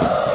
Oh!